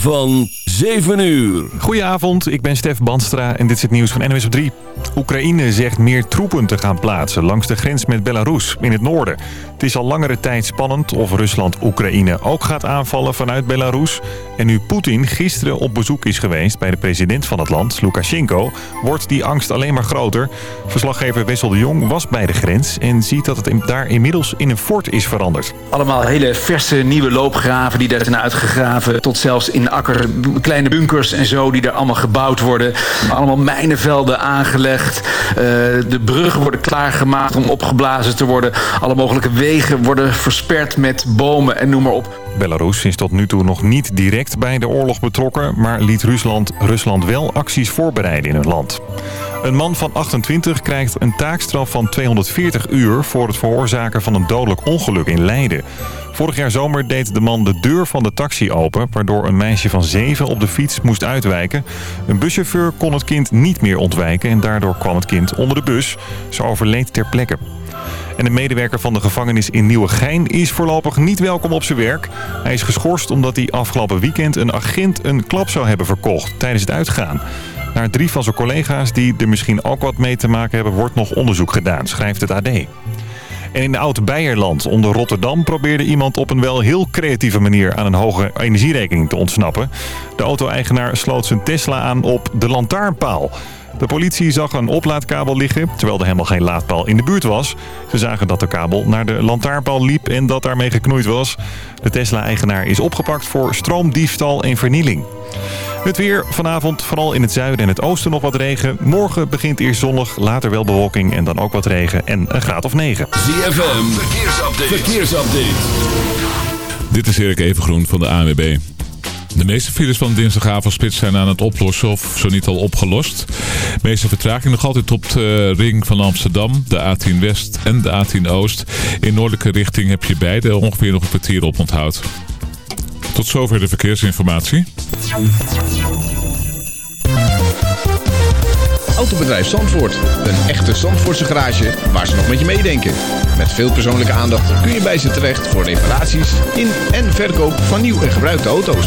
van 7 uur. Goedenavond, ik ben Stef Banstra en dit is het nieuws van NOS op 3. Oekraïne zegt meer troepen te gaan plaatsen langs de grens met Belarus in het noorden. Het is al langere tijd spannend of Rusland Oekraïne ook gaat aanvallen vanuit Belarus. En nu Poetin gisteren op bezoek is geweest bij de president van het land, Lukashenko... wordt die angst alleen maar groter. Verslaggever Wessel de Jong was bij de grens en ziet dat het daar inmiddels in een fort is veranderd. Allemaal hele verse nieuwe loopgraven die daar zijn uitgegraven. Tot zelfs in kleine bunkers en zo die er allemaal gebouwd worden. Allemaal mijnenvelden aangelegd. Uh, de bruggen worden klaargemaakt om opgeblazen te worden. Alle mogelijke wegen worden versperd met bomen en noem maar op. Belarus is tot nu toe nog niet direct bij de oorlog betrokken... maar liet Rusland, Rusland wel acties voorbereiden in het land. Een man van 28 krijgt een taakstraf van 240 uur... voor het veroorzaken van een dodelijk ongeluk in Leiden. Vorig jaar zomer deed de man de deur van de taxi open... waardoor een meisje van 7 op de fiets moest uitwijken. Een buschauffeur kon het kind niet meer ontwijken... en daardoor kwam het kind onder de bus. Ze overleed ter plekke. En de medewerker van de gevangenis in Nieuwegein is voorlopig niet welkom op zijn werk. Hij is geschorst omdat hij afgelopen weekend een agent een klap zou hebben verkocht tijdens het uitgaan. Naar drie van zijn collega's die er misschien ook wat mee te maken hebben... wordt nog onderzoek gedaan, schrijft het AD. En in de Oude Beierland onder Rotterdam probeerde iemand op een wel heel creatieve manier aan een hoge energierekening te ontsnappen. De auto-eigenaar sloot zijn Tesla aan op de lantaarnpaal. De politie zag een oplaadkabel liggen, terwijl er helemaal geen laadpaal in de buurt was. Ze zagen dat de kabel naar de lantaarnpaal liep en dat daarmee geknoeid was. De Tesla-eigenaar is opgepakt voor stroomdiefstal en vernieling. Het weer vanavond, vooral in het zuiden en het oosten nog wat regen. Morgen begint eerst zonnig, later wel bewolking en dan ook wat regen en een graad of 9. ZFM, verkeersupdate. verkeersupdate. Dit is Erik Evengroen van de ANWB. De meeste files van dinsdagavondspits zijn aan het oplossen of zo niet al opgelost. De meeste vertraging nog altijd op de ring van Amsterdam, de A10 West en de A10 Oost. In noordelijke richting heb je beide ongeveer nog een kwartier op onthoud. Tot zover de verkeersinformatie. Autobedrijf Zandvoort. Een echte Zandvoortse garage waar ze nog met je meedenken. Met veel persoonlijke aandacht kun je bij ze terecht voor reparaties in en verkoop van nieuw en gebruikte auto's.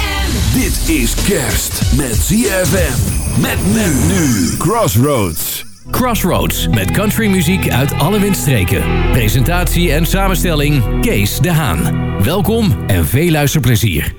Dit is kerst met ZFM. Met men nu. Crossroads. Crossroads met countrymuziek uit alle windstreken. Presentatie en samenstelling Kees de Haan. Welkom en veel luisterplezier.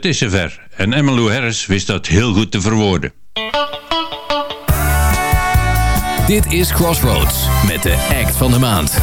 Het is zover en Emmylou Harris wist dat heel goed te verwoorden. Dit is Crossroads met de act van de maand.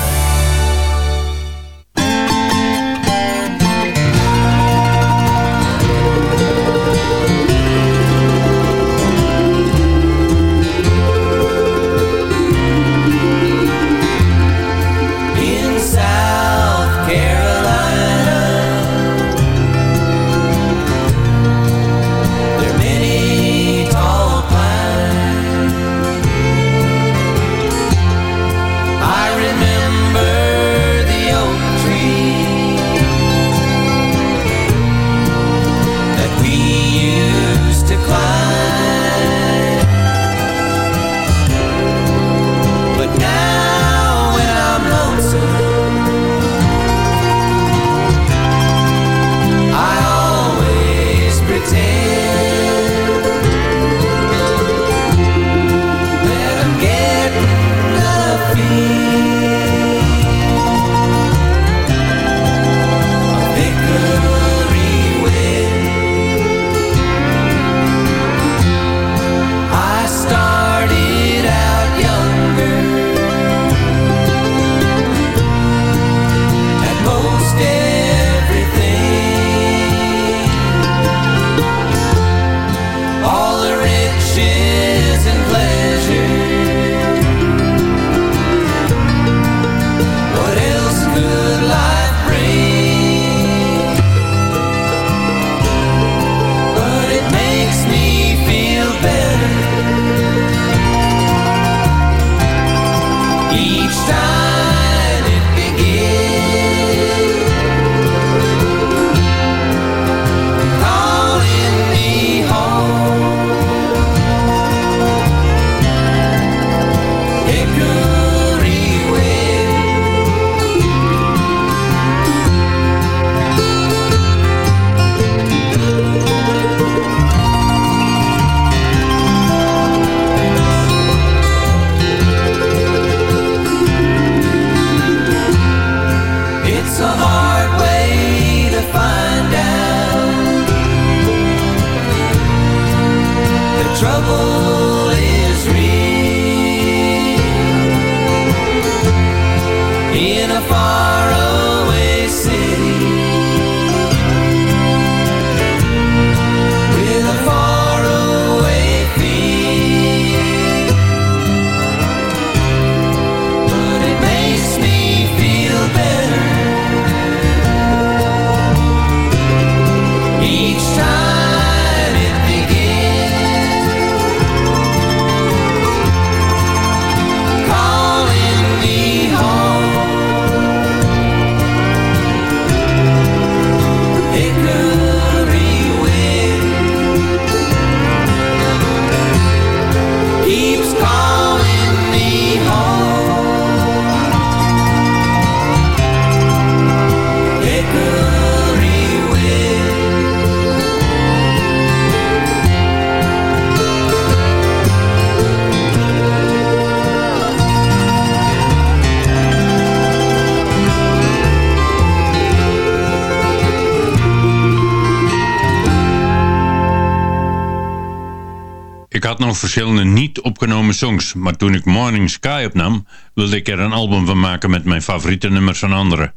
Had nog verschillende niet opgenomen songs, maar toen ik Morning Sky opnam, wilde ik er een album van maken met mijn favoriete nummers van anderen.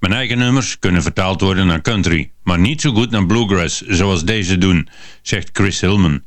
Mijn eigen nummers kunnen vertaald worden naar country, maar niet zo goed naar bluegrass zoals deze doen, zegt Chris Hillman.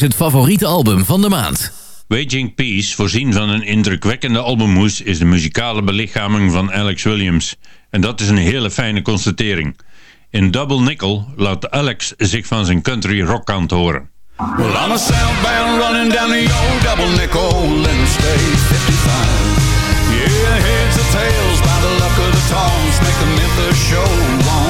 is het favoriete album van de maand. Waging Peace, voorzien van een indrukwekkende albumhoes, is de muzikale belichaming van Alex Williams. En dat is een hele fijne constatering. In Double Nickel laat Alex zich van zijn country rock kant horen. Well, I'm a running down the old double nickel interstate 55. Yeah, heads or tails by the luck of the tongs make the Memphis show long.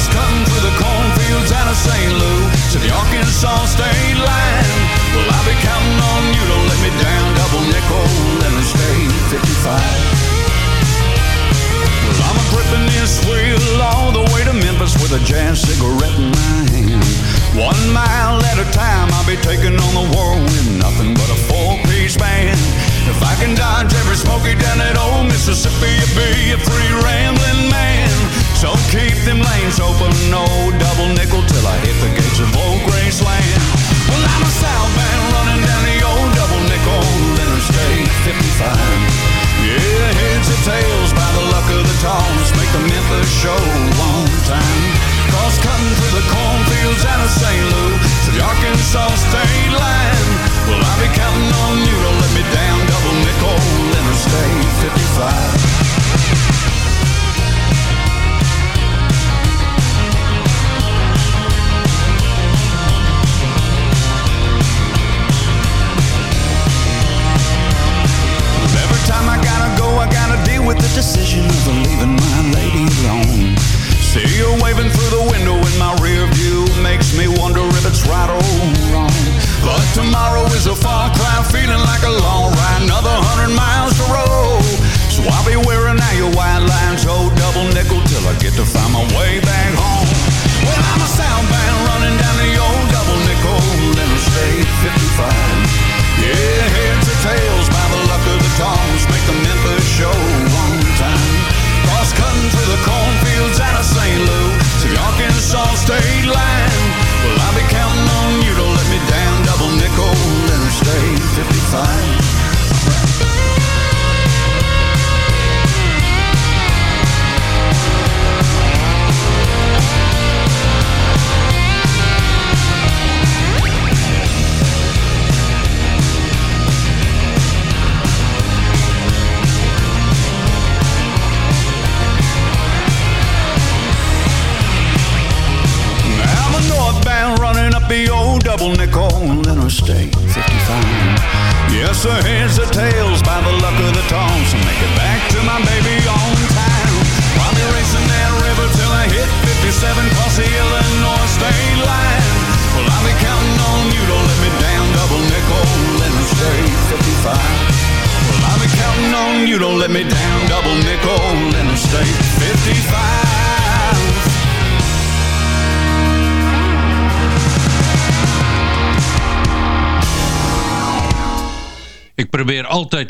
cows cutting through the cornfields out of St. Louis to the Arkansas state line. Well, I'll be counting on you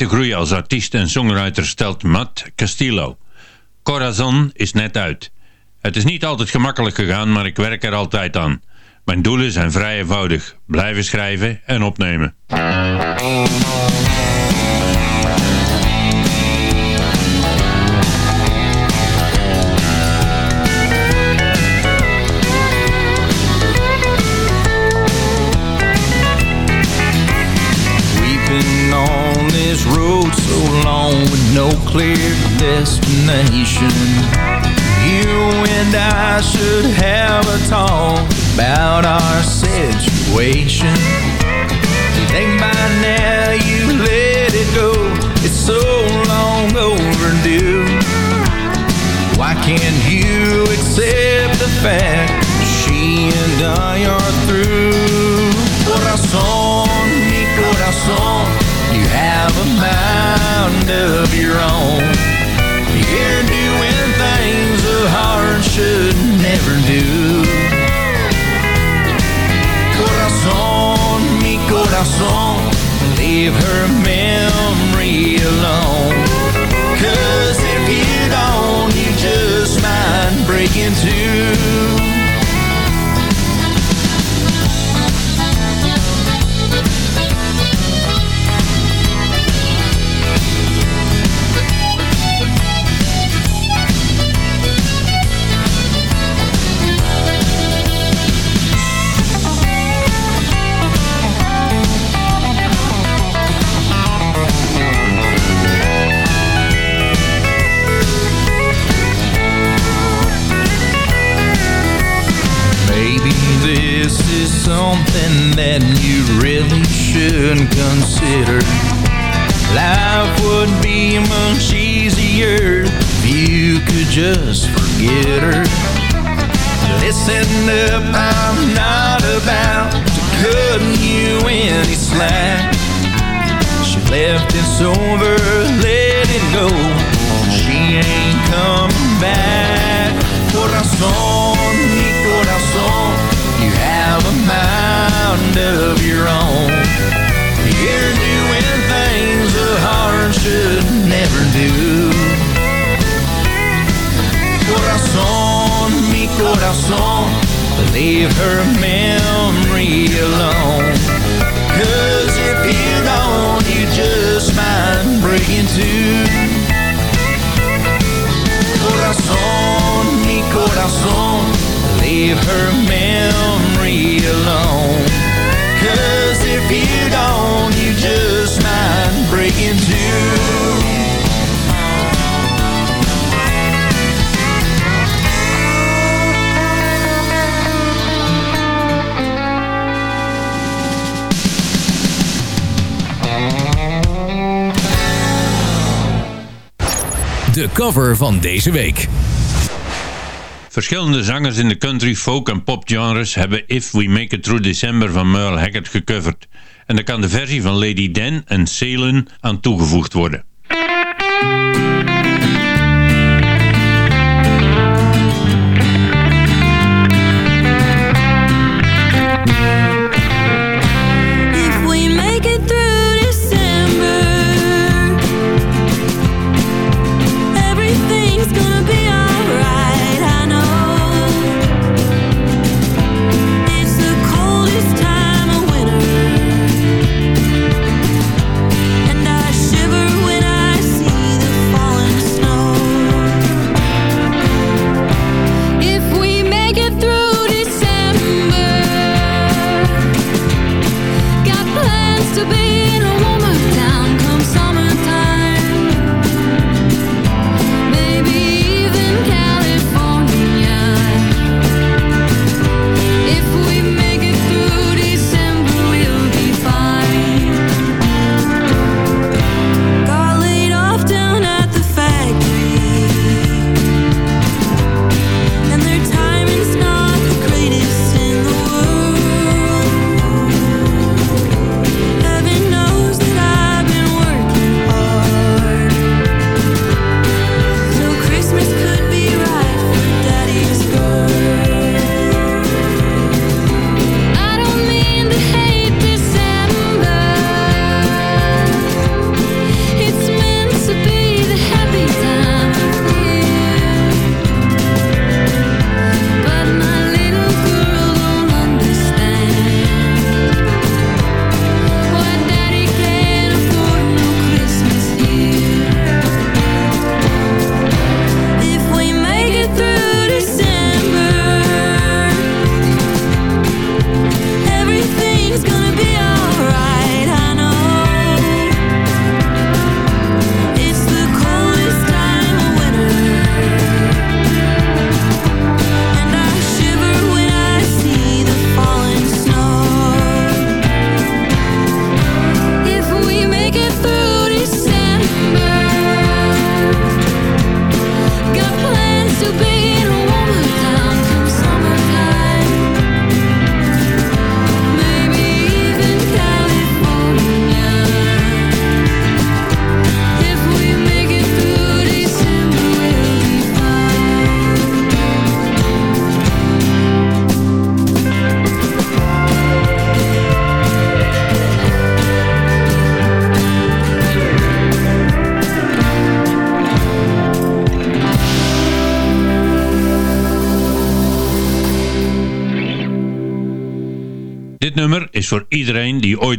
te groeien als artiest en songwriter stelt Matt Castillo. Corazon is net uit. Het is niet altijd gemakkelijk gegaan, maar ik werk er altijd aan. Mijn doelen zijn vrij eenvoudig. Blijven schrijven en opnemen. on with no clear destination. You and I should have a talk about our situation. You think by now you let it go, it's so long overdue. Why can't you accept the fact she and I are through? Corazón, mi corazón of your own. You're doing things a heart should never do. Corazón, mi corazón, leave her it's over, let it go. She ain't coming back. Corazón, mi corazón, you have a mind of your own. You're doing things a heart should never do. Corazón, mi corazón, leave her memory alone. Into. Corazón, mi corazón, leave her memory alone. Cause if you don't, you just might break into. De cover van deze week. Verschillende zangers in de country, folk en pop genres hebben If We Make It Through December van Merle Haggard gecoverd. En daar kan de versie van Lady Dan en Salen aan toegevoegd worden.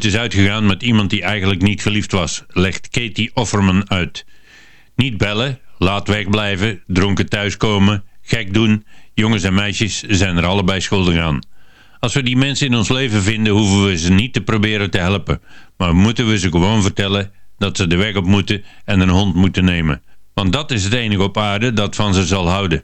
is uitgegaan met iemand die eigenlijk niet geliefd was, legt Katie Offerman uit. Niet bellen, laat wegblijven, dronken thuiskomen, gek doen, jongens en meisjes zijn er allebei schuldig aan. Als we die mensen in ons leven vinden, hoeven we ze niet te proberen te helpen, maar moeten we ze gewoon vertellen dat ze de weg op moeten en een hond moeten nemen. Want dat is het enige op aarde dat van ze zal houden.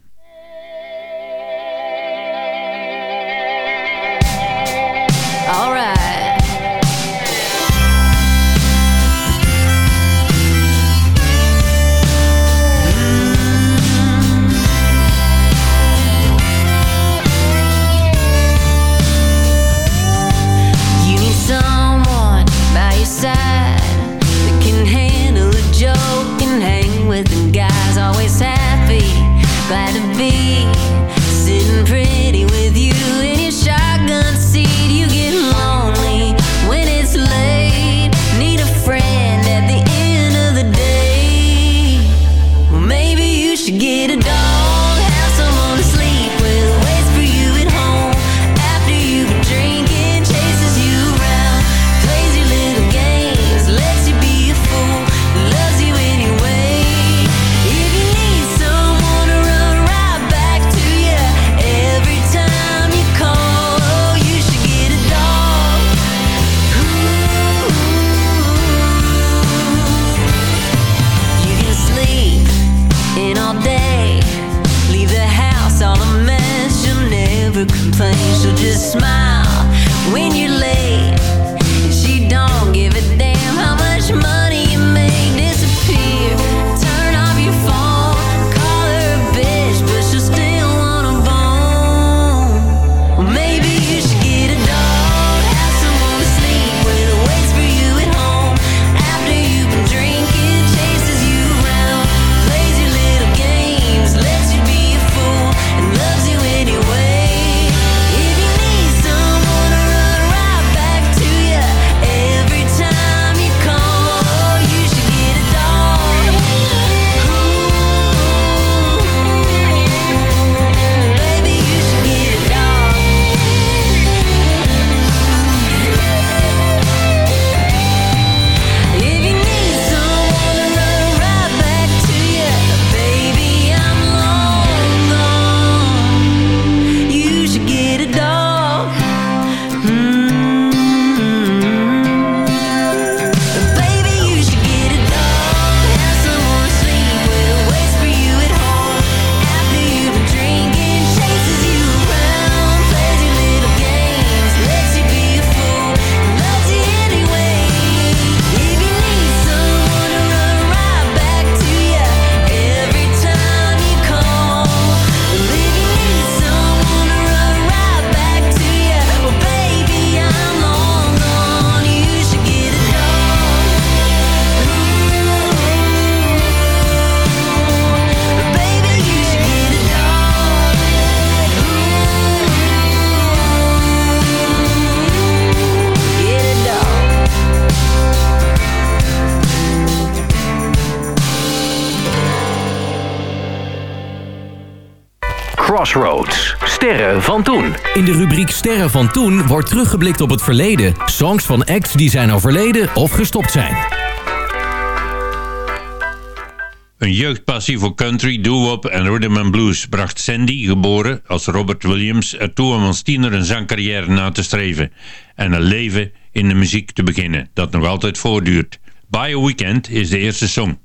Sterren van toen. In de rubriek Sterren van toen wordt teruggeblikt op het verleden. Songs van acts die zijn overleden of gestopt zijn. Een jeugdpassie voor country, doo-wop en rhythm and blues bracht Sandy, geboren als Robert Williams, ertoe om als tiener een zangcarrière na te streven en een leven in de muziek te beginnen, dat nog altijd voortduurt. By a Weekend is de eerste song.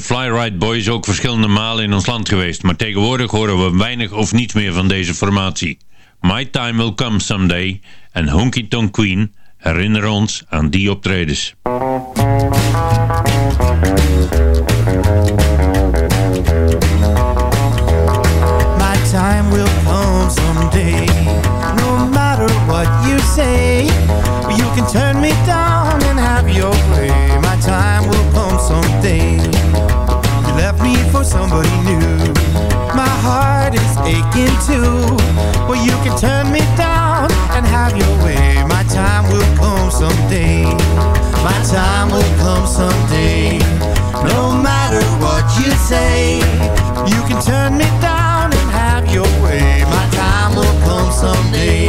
Fly en Flyride Boys ook verschillende malen in ons land geweest, maar tegenwoordig horen we weinig of niets meer van deze formatie. My Time Will Come Someday en Honky Tonk Queen herinneren ons aan die optredens. My time will come someday No matter what you say You can turn me down somebody new. My heart is aching too. Well, you can turn me down and have your way. My time will come someday. My time will come someday. No matter what you say You can turn me down and have your way. My time will come someday.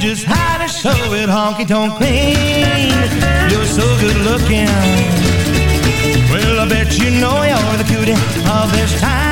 just how to show it honky-tonk queen. You're so good looking. Well, I bet you know you're the cutie of this time.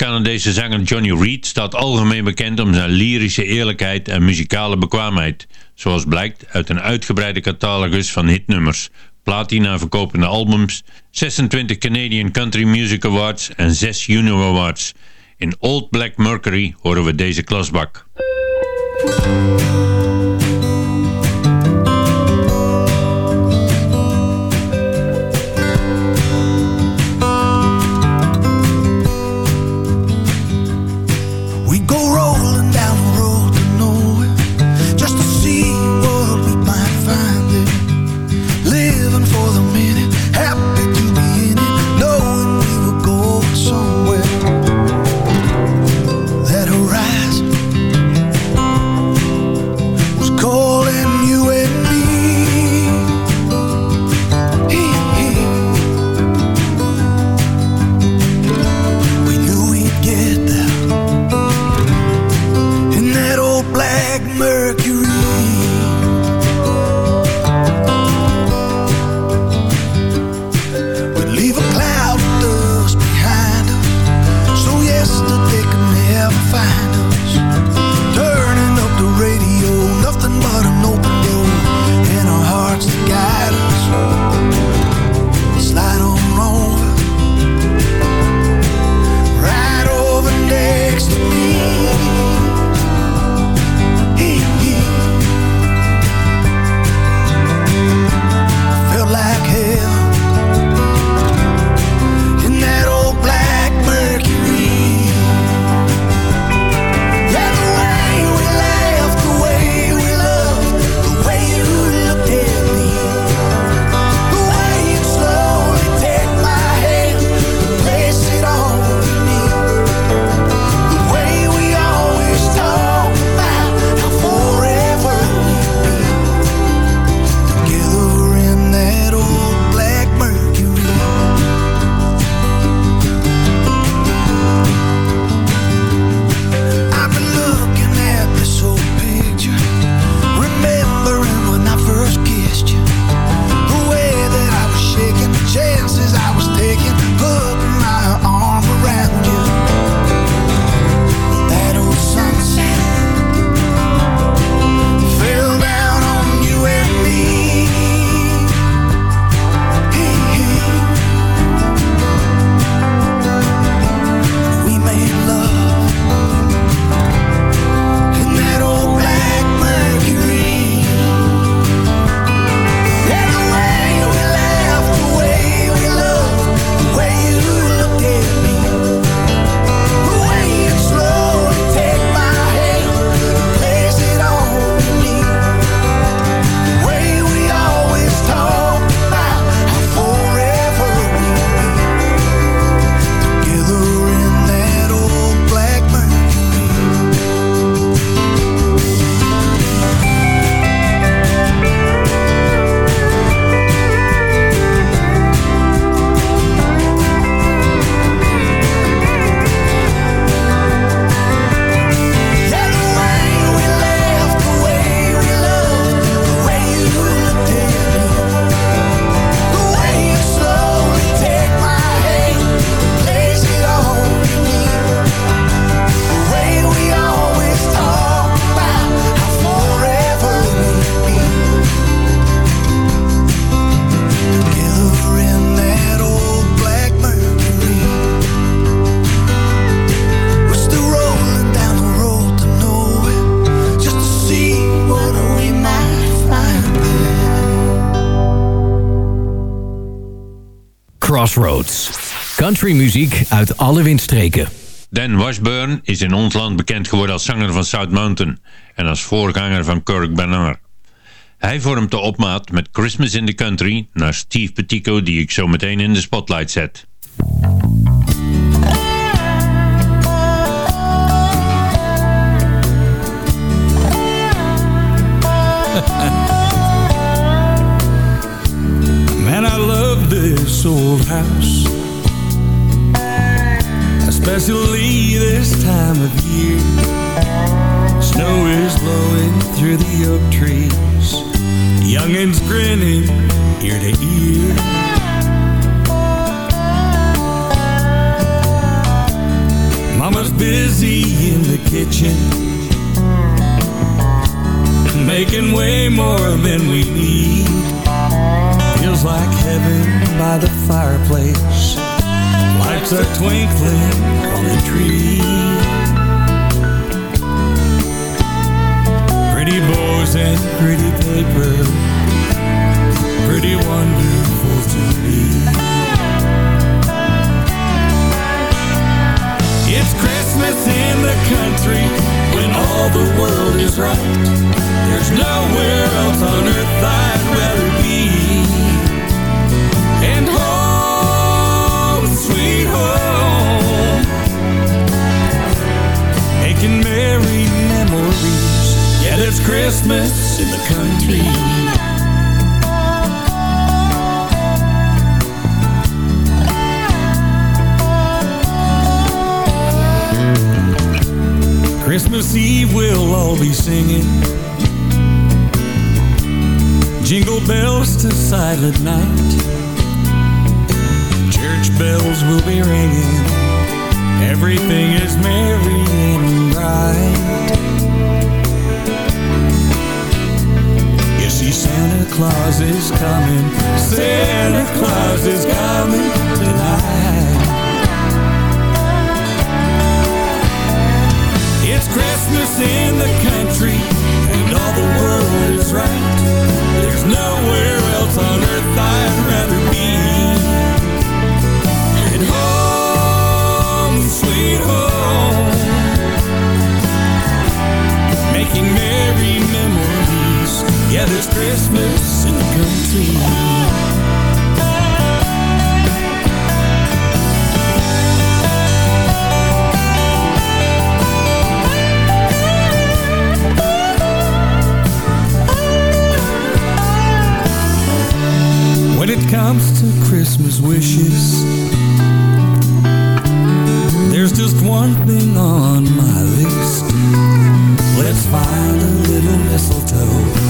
Canadese zanger Johnny Reed staat algemeen bekend om zijn lyrische eerlijkheid en muzikale bekwaamheid, zoals blijkt uit een uitgebreide catalogus van hitnummers, platina verkopende albums, 26 Canadian Country Music Awards en 6 Juno Awards. In Old Black Mercury horen we deze klasbak. Crossroads. Country muziek uit alle windstreken. Dan Washburn is in ons land bekend geworden als zanger van South Mountain en als voorganger van Kirk Bernard. Hij vormt de opmaat met Christmas in the Country naar Steve Petico die ik zo meteen in de spotlight zet. old house. Especially this time of year. Snow is blowing through the oak trees. Youngins grinning ear to ear. Mama's busy in the kitchen. Making way more than we need. Feels like heaven by the fireplace. Lights are twinkling on the tree. Pretty bows and pretty paper, pretty wonderful to me. It's Christmas in the country when all the world is right. There's nowhere else on earth I'd rather be. There's Christmas in the country. Christmas Eve we'll all be singing. Jingle bells to silent night. Church bells will be ringing. Everything is merry and bright Santa Claus is coming Santa Claus is coming tonight It's Christmas in the country and all the world is right. There's nowhere else on earth I'd rather be. And home, sweet home, making merry. Yeah, there's Christmas in the country. When it comes to Christmas wishes, there's just one thing on my list. Let's find a little mistletoe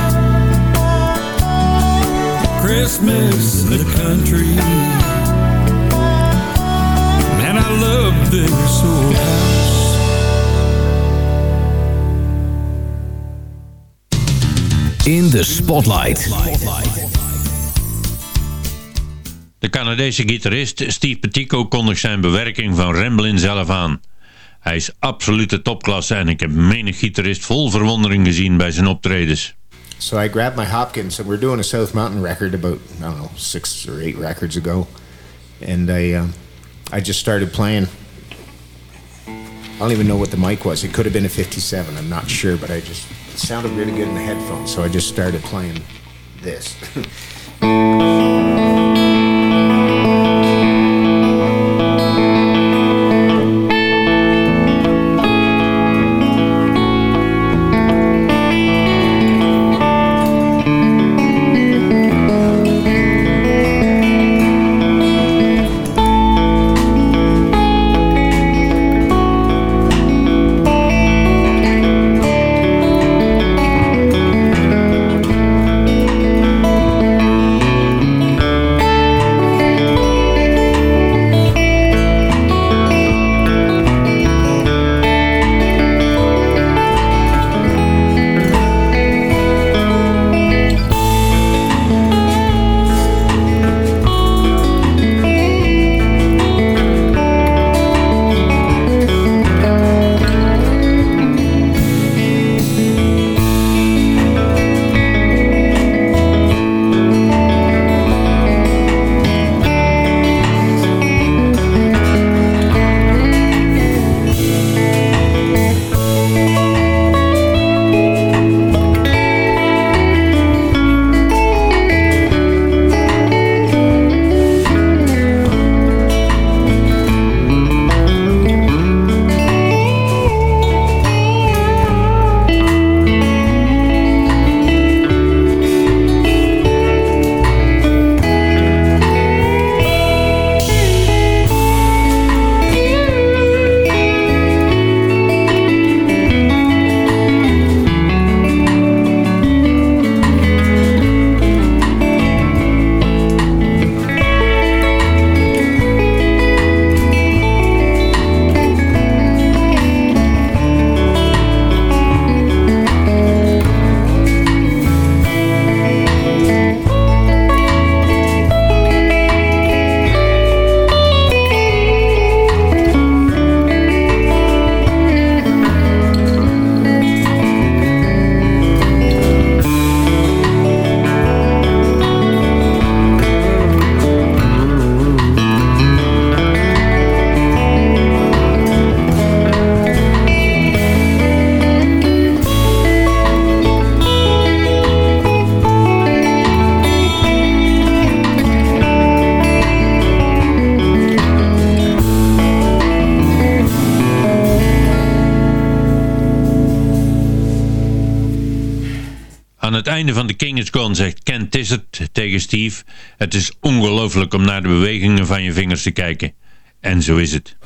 Christmas in the country the Man, I love this old house In de Spotlight. De Canadese gitarist Steve Petico kondigt zijn bewerking van Ramblin' zelf aan. Hij is absolute topklasse en ik heb menig gitarist vol verwondering gezien bij zijn optredens. So I grabbed my Hopkins, and we're doing a South Mountain record about I don't know six or eight records ago, and I um, I just started playing. I don't even know what the mic was. It could have been a 57. I'm not sure, but I just sounded really good in the headphones, so I just started playing this. Het is ongelooflijk om naar de bewegingen van je vingers te kijken. En zo is het.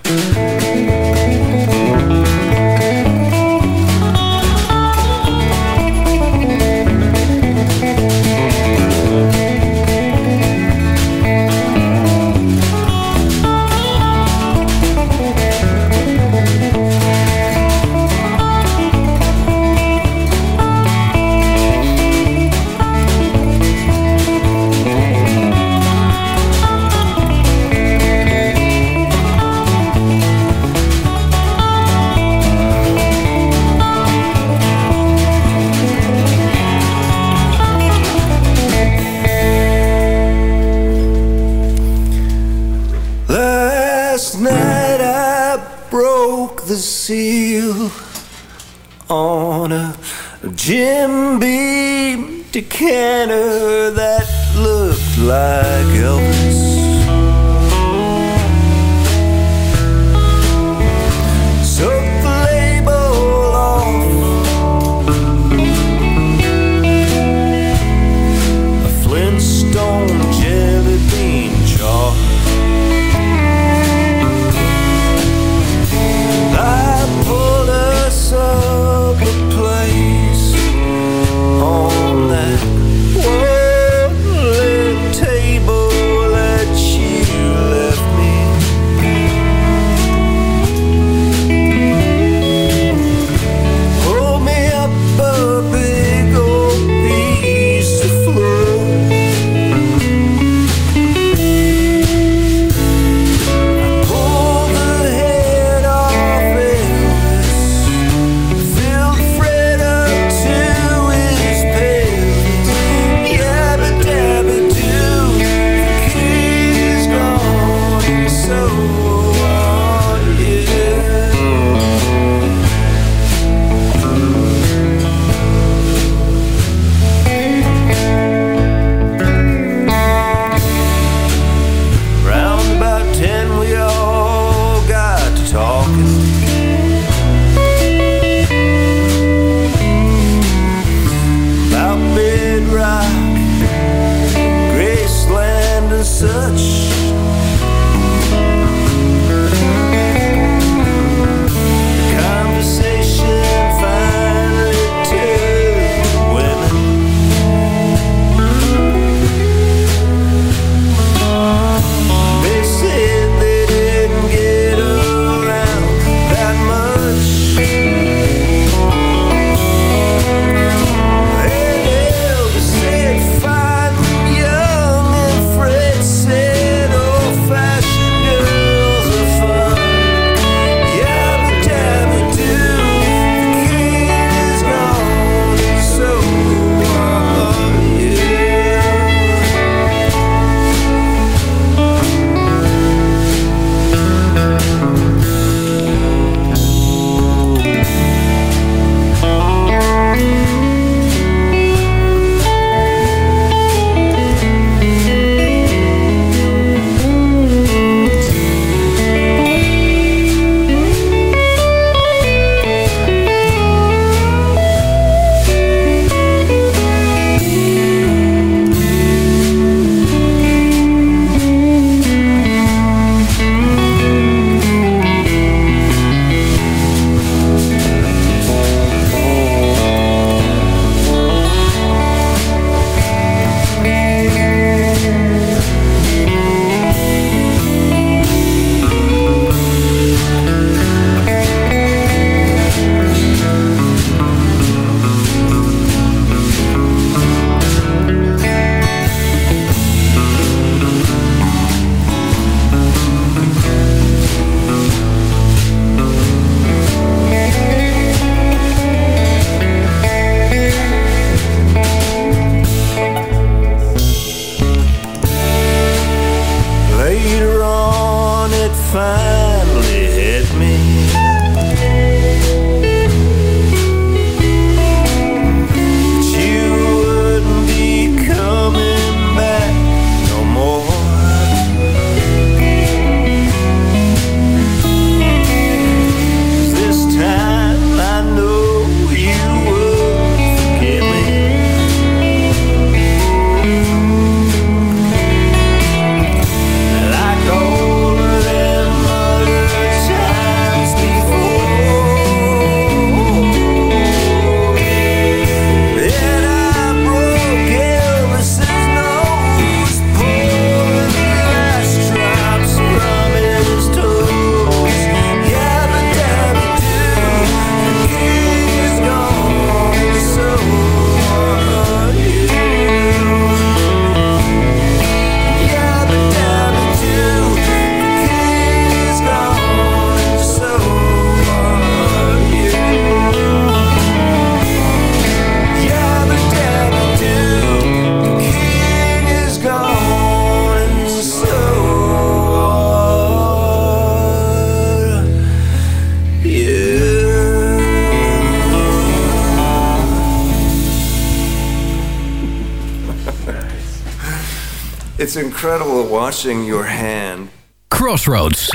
It's incredible watching your hand. Crossroads.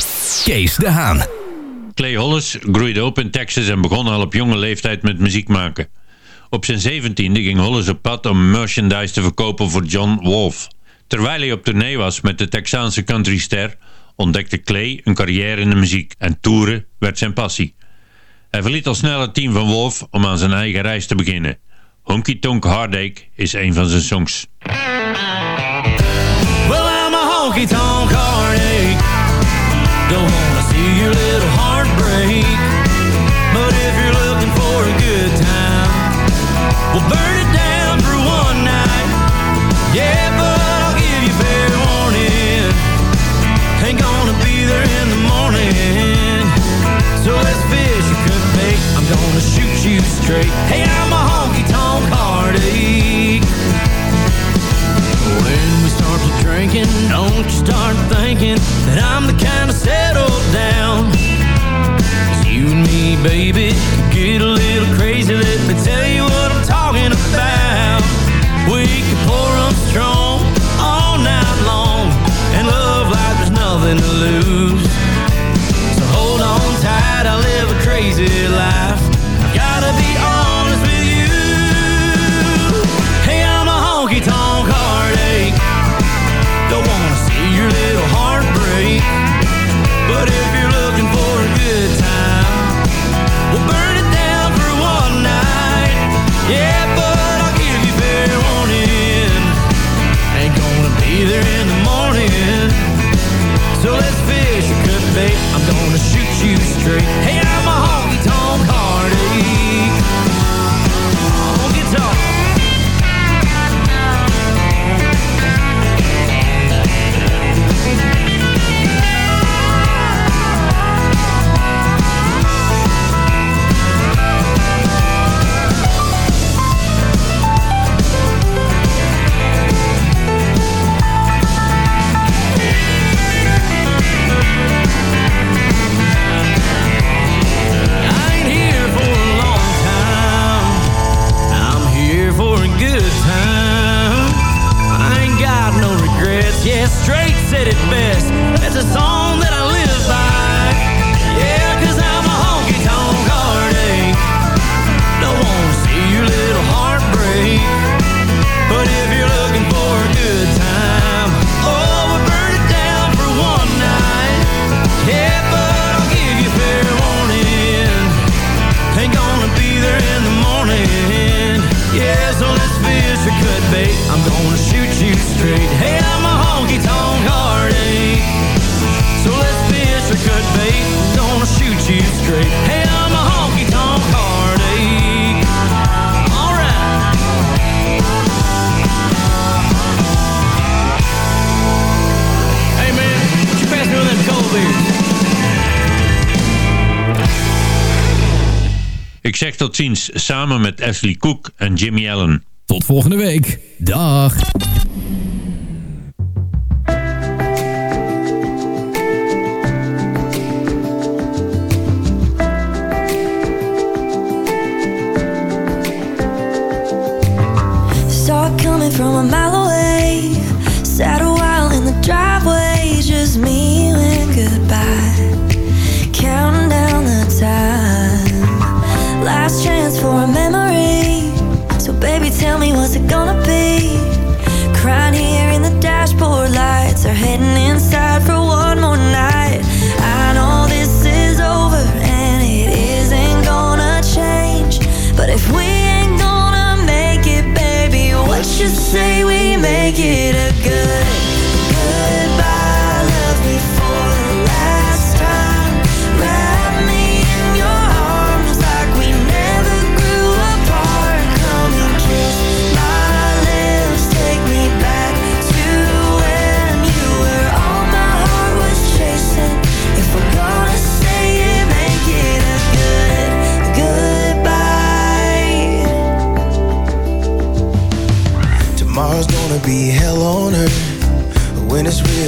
Kees de Haan. Clay Hollis groeide op in Texas en begon al op jonge leeftijd met muziek maken. Op zijn zeventiende ging Hollis op pad om merchandise te verkopen voor John Wolfe. Terwijl hij op tournee was met de Texaanse countryster ontdekte Clay een carrière in de muziek en toeren werd zijn passie. Hij verliet al snel het team van Wolf om aan zijn eigen reis te beginnen. Honky Tonk Heartache is een van zijn songs. Honky tonk heartache. Don't wanna see your little heart break. But if you're looking for a good time, we'll burn it down for one night. Yeah, but I'll give you fair warning. Ain't gonna be there in the morning. So let's fish or cook bait. I'm gonna shoot you straight. Hey, don't you start thinking that I'm the kind of settled down. 'Cause you and me, baby, get a little crazy. Let me tell you I'm going. Ziens samen met Ashley Cook en Jimmy Allen. Tot volgende week. Dag. Saw it coming from a mile say we make it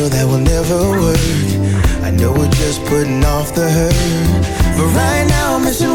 When that will never work. I know we're just putting off the hurt. But right now, I'm missing